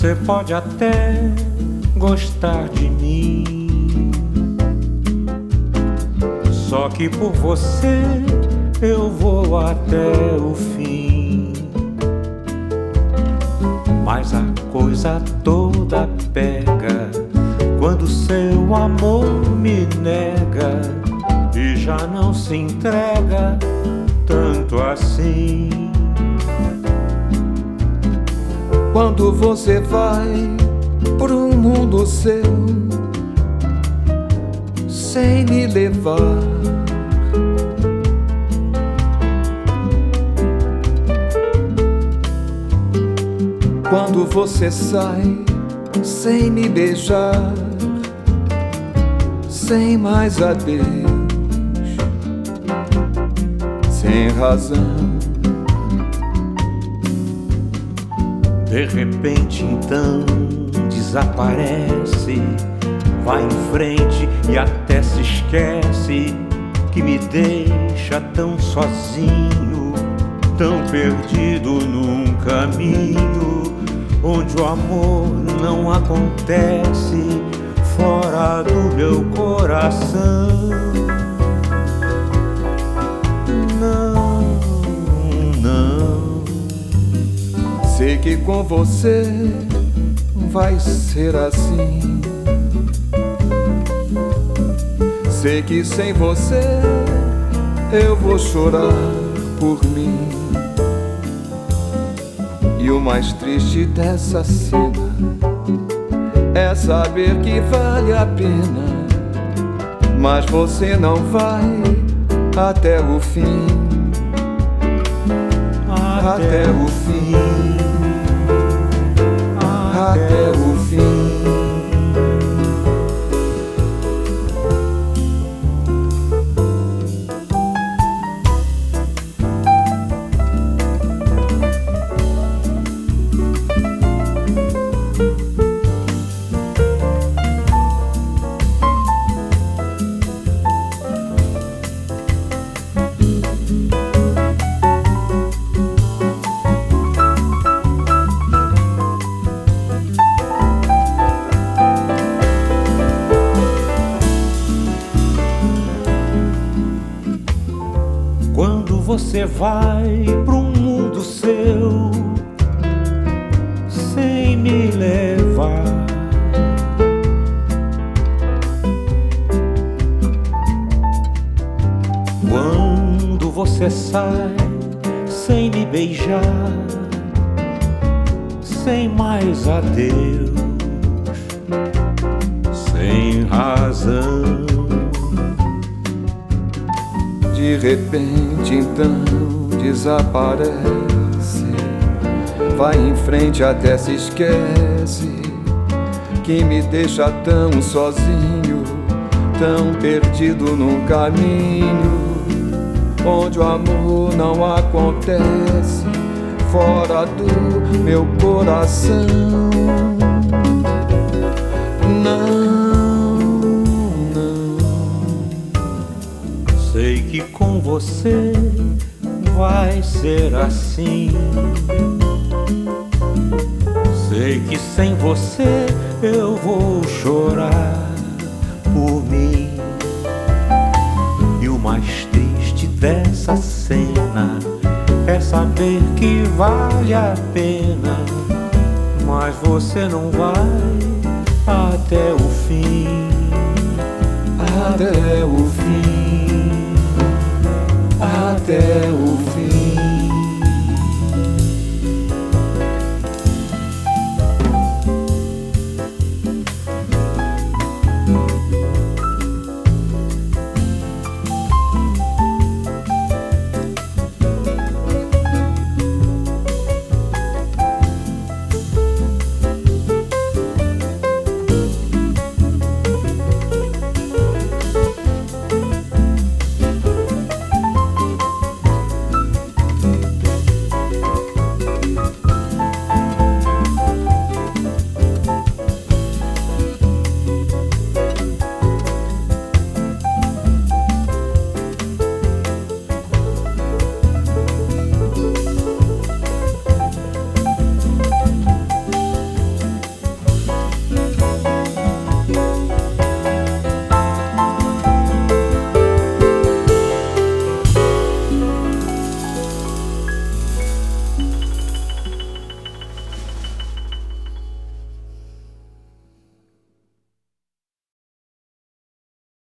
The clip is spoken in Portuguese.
Você pode até gostar de mim. Só que por você eu vou até o fim. Mas a coisa toda pega quando seu amor me nega e já não se entrega tanto assim. Quando você vai pro mundo seu sem me levar. Quando você sai sem me beijar, sem mais adeus, sem razão. De repente então desaparece, vai em frente e até se esquece que me deixa tão sozinho, tão perdido num caminho onde o amor não acontece fora do meu coração. Que com você vai ser assim. Sei que sem você eu vou chorar por mim. E o mais triste dessa cena é saber que vale a pena, mas você não vai até o fim. Até, até o fim até o você vai pro mundo seu sem me levar. Quando você sai sem me beijar, sem mais adeus, sem razão. De repente então desaparece, vai em frente até se esquece, que me deixa tão sozinho, tão perdido no caminho, onde o amor não acontece, fora do meu coração. Que com você vai ser assim. Sei que sem você eu vou chorar por mim. E o mais triste dessa cena é saber que vale a pena, mas você não vai até o fim. Até o fim